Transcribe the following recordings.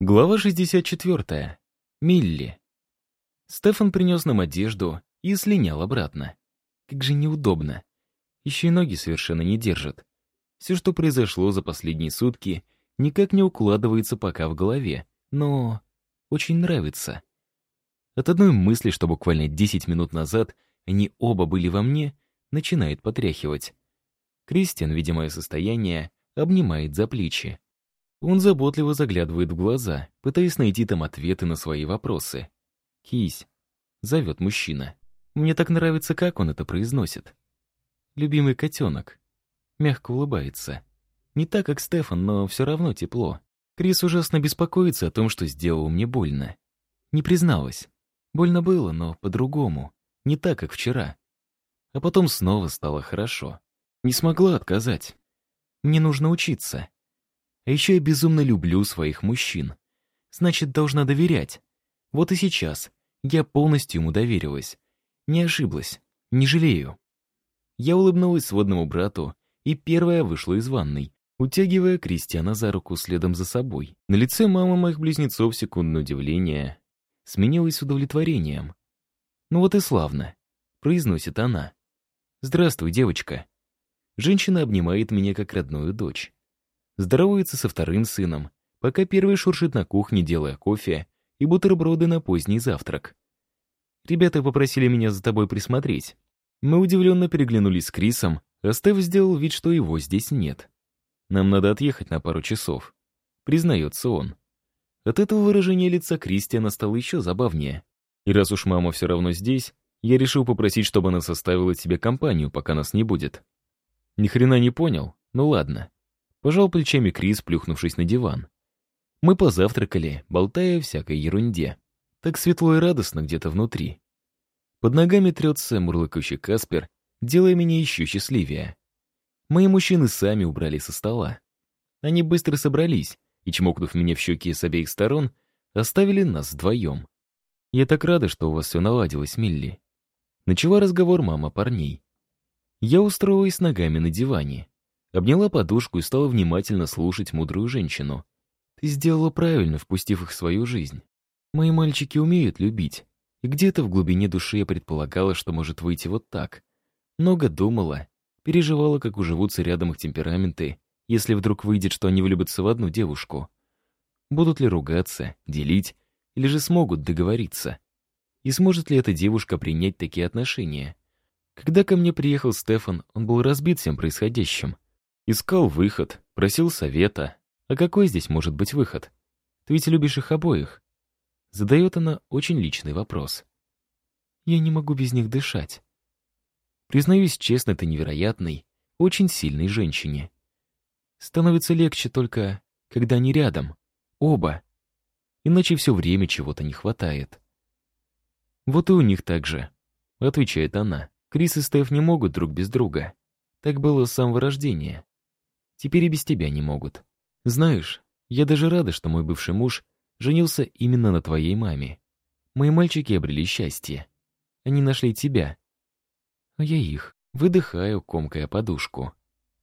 Глава 64. Милли. Стефан принес нам одежду и слинял обратно. Как же неудобно. Еще и ноги совершенно не держат. Все, что произошло за последние сутки, никак не укладывается пока в голове, но очень нравится. От одной мысли, что буквально 10 минут назад они оба были во мне, начинает потряхивать. Кристиан, видя мое состояние, обнимает за плечи. Он заботливо заглядывает в глаза, пытаясь найти там ответы на свои вопросы. «Кись», — зовет мужчина. Мне так нравится, как он это произносит. «Любимый котенок». Мягко улыбается. Не так, как Стефан, но все равно тепло. Крис ужасно беспокоится о том, что сделал мне больно. Не призналась. Больно было, но по-другому. Не так, как вчера. А потом снова стало хорошо. Не смогла отказать. Мне нужно учиться. А еще я безумно люблю своих мужчин. Значит, должна доверять. Вот и сейчас. Я полностью ему доверилась. Не ошиблась. Не жалею. Я улыбнулась сводному брату и первая вышла из ванной, утягивая Кристиана за руку следом за собой. На лице мамы моих близнецов секундное удивление сменилось удовлетворением. «Ну вот и славно», — произносит она. «Здравствуй, девочка». Женщина обнимает меня как родную дочь здоровается со вторым сыном, пока первый шуршит на кухне, делая кофе и бутерброды на поздний завтрак. Ребята попросили меня за тобой присмотреть. Мы удивленно переглянулись с Крисом, а Стеф сделал вид, что его здесь нет. Нам надо отъехать на пару часов. Признается он. От этого выражения лица Кристиана стало еще забавнее. И раз уж мама все равно здесь, я решил попросить, чтобы она составила тебе компанию, пока нас не будет. Ни хрена не понял, ну ладно. Пожал плечами Крис, плюхнувшись на диван. Мы позавтракали, болтая о всякой ерунде. Так светло и радостно где-то внутри. Под ногами трется мурлыкающий Каспер, делая меня еще счастливее. Мои мужчины сами убрали со стола. Они быстро собрались и, чмокнув меня в щеки с обеих сторон, оставили нас вдвоем. «Я так рада, что у вас все наладилось, Милли». Начала разговор мама парней. Я устроилась ногами на диване. Обняла подушку и стала внимательно слушать мудрую женщину. «Ты сделала правильно, впустив их в свою жизнь. Мои мальчики умеют любить. И где-то в глубине души я предполагала, что может выйти вот так. Много думала, переживала, как уживутся рядом их темпераменты, если вдруг выйдет, что они влюбятся в одну девушку. Будут ли ругаться, делить, или же смогут договориться? И сможет ли эта девушка принять такие отношения? Когда ко мне приехал Стефан, он был разбит всем происходящим. Искал выход, просил совета. А какой здесь может быть выход? Ты ведь любишь их обоих. Задает она очень личный вопрос. Я не могу без них дышать. Признаюсь честно, ты невероятной, очень сильной женщине. Становится легче только, когда они рядом. Оба. Иначе все время чего-то не хватает. Вот и у них так же. Отвечает она. Крис и Стеф не могут друг без друга. Так было с самого рождения. Теперь и без тебя не могут. Знаешь, я даже рада, что мой бывший муж женился именно на твоей маме. Мои мальчики обрели счастье. Они нашли тебя. А я их. Выдыхаю, комкая подушку.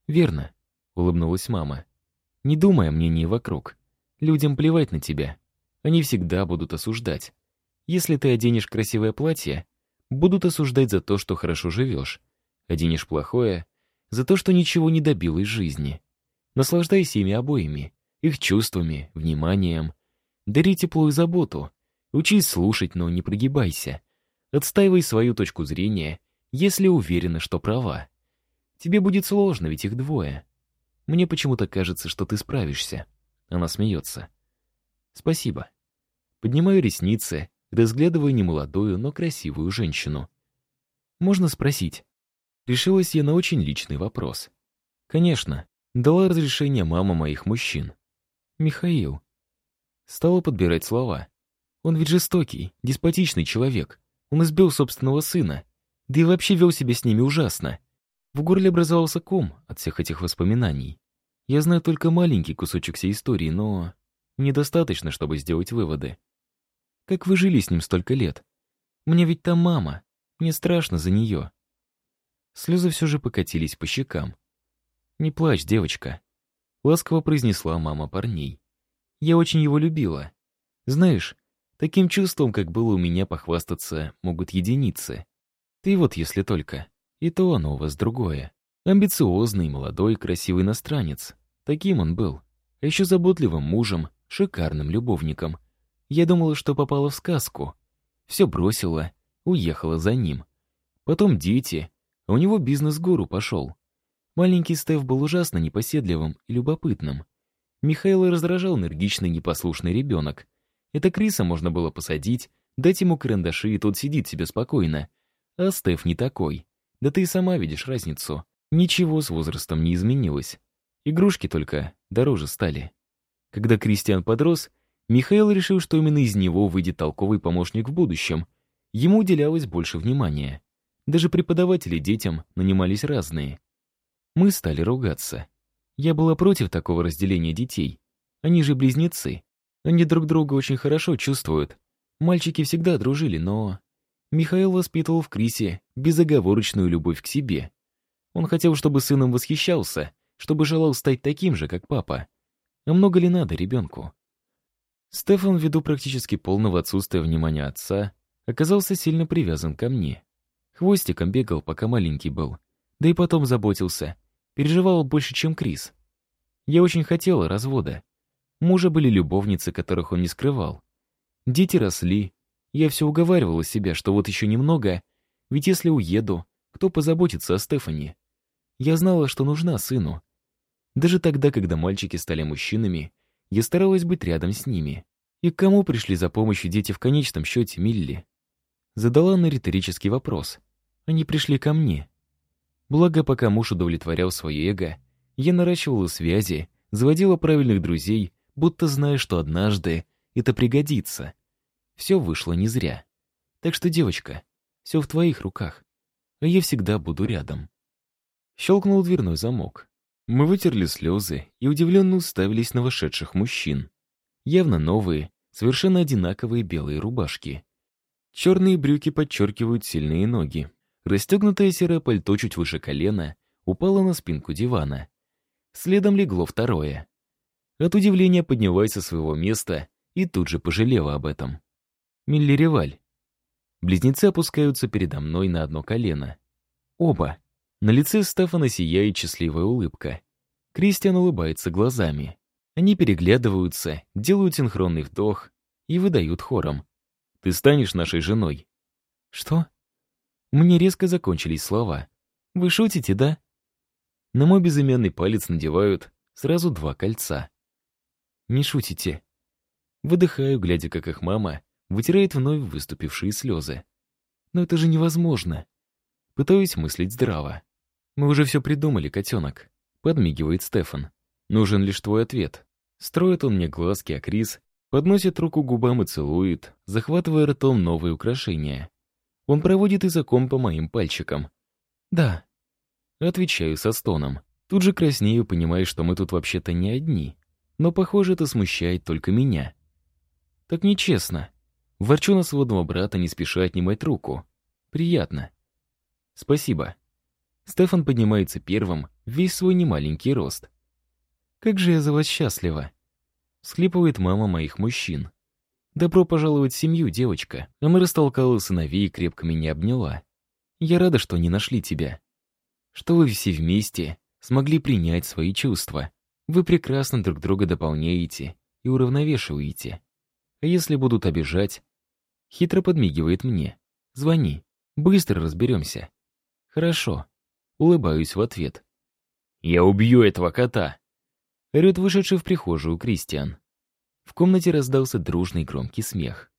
Верно, улыбнулась мама. Не думай о мнении вокруг. Людям плевать на тебя. Они всегда будут осуждать. Если ты оденешь красивое платье, будут осуждать за то, что хорошо живешь. Оденешь плохое, за то, что ничего не добил из жизни. Наслаждайся ими обоими, их чувствами, вниманием. Дари тепло и заботу. Учись слушать, но не прогибайся. Отстаивай свою точку зрения, если уверена, что права. Тебе будет сложно, ведь их двое. Мне почему-то кажется, что ты справишься. Она смеется. Спасибо. Поднимаю ресницы, разглядывая немолодую, но красивую женщину. Можно спросить? Решилась я на очень личный вопрос. Конечно, Дала разрешение мама моих мужчин. Михаил. Стала подбирать слова. Он ведь жестокий, деспотичный человек. Он избил собственного сына. Да и вообще вел себя с ними ужасно. В горле образовался ком от всех этих воспоминаний. Я знаю только маленький кусочек всей истории, но недостаточно, чтобы сделать выводы. Как вы жили с ним столько лет? Мне ведь там мама. Мне страшно за нее. Слезы все же покатились по щекам. «Не плачь, девочка», — ласково произнесла мама парней. Я очень его любила. Знаешь, таким чувством, как было у меня, похвастаться могут единицы. Ты вот если только. И то оно у вас другое. Амбициозный, молодой, красивый иностранец. Таким он был. А еще заботливым мужем, шикарным любовником. Я думала, что попала в сказку. Все бросила, уехала за ним. Потом дети, а у него бизнес-гуру пошел. Маленький Стеф был ужасно непоседливым и любопытным. Михаила раздражал энергичный непослушный ребенок. Это Криса можно было посадить, дать ему карандаши, и тот сидит себе спокойно. А Стеф не такой. Да ты и сама видишь разницу. Ничего с возрастом не изменилось. Игрушки только дороже стали. Когда Кристиан подрос, Михаил решил, что именно из него выйдет толковый помощник в будущем. Ему уделялось больше внимания. Даже преподаватели детям нанимались разные. Мы стали ругаться. Я была против такого разделения детей. Они же близнецы. Они друг друга очень хорошо чувствуют. Мальчики всегда дружили, но... Михаил воспитывал в Крисе безоговорочную любовь к себе. Он хотел, чтобы сыном восхищался, чтобы желал стать таким же, как папа. А много ли надо ребенку? Стефан, ввиду практически полного отсутствия внимания отца, оказался сильно привязан ко мне. Хвостиком бегал, пока маленький был. Да и потом заботился. Переживал больше, чем Крис. Я очень хотела развода. Мужа были любовницы, которых он не скрывал. Дети росли. Я все уговаривала себя, что вот еще немного, ведь если уеду, кто позаботится о Стефани? Я знала, что нужна сыну. Даже тогда, когда мальчики стали мужчинами, я старалась быть рядом с ними. И к кому пришли за помощью дети в конечном счете Милли? Задала на риторический вопрос. Они пришли ко мне. Благо, пока муж удовлетворял свое эго, я наращивала связи, заводила правильных друзей, будто зная, что однажды это пригодится. Все вышло не зря. Так что, девочка, все в твоих руках, а я всегда буду рядом. Щелкнул дверной замок. Мы вытерли слезы и удивленно уставились на вошедших мужчин. Явно новые, совершенно одинаковые белые рубашки. Черные брюки подчеркивают сильные ноги. Расстегнутое серое пальто чуть выше колена упало на спинку дивана. Следом легло второе. От удивления поднялась со своего места и тут же пожалела об этом. Милли Реваль. Близнецы опускаются передо мной на одно колено. Оба. На лице Стефана сияет счастливая улыбка. Кристиан улыбается глазами. Они переглядываются, делают синхронный вдох и выдают хором. «Ты станешь нашей женой». «Что?» Мне резко закончились слова. «Вы шутите, да?» На мой безымянный палец надевают сразу два кольца. «Не шутите». Выдыхаю, глядя, как их мама вытирает вновь выступившие слезы. «Но это же невозможно». Пытаюсь мыслить здраво. «Мы уже все придумали, котенок», — подмигивает Стефан. «Нужен лишь твой ответ». Строит он мне глазки, а Крис подносит руку к губам и целует, захватывая ртом новые украшения. Он проводит языком по моим пальчикам. «Да». Отвечаю со стоном. Тут же краснею, понимая, что мы тут вообще-то не одни. Но, похоже, это смущает только меня. Так нечестно. Ворчу на сводного брата, не спеша отнимать руку. Приятно. Спасибо. Стефан поднимается первым, весь свой немаленький рост. Как же я за вас счастлива. Схлипывает мама моих мужчин. «Добро пожаловать в семью, девочка». Она растолкала сыновей и крепко меня обняла. «Я рада, что не нашли тебя. Что вы все вместе смогли принять свои чувства. Вы прекрасно друг друга дополняете и уравновешиваете. А если будут обижать...» Хитро подмигивает мне. «Звони. Быстро разберемся». «Хорошо». Улыбаюсь в ответ. «Я убью этого кота!» Орет вышедший в прихожую Кристиан. В комнате раздался дружный громкий смех.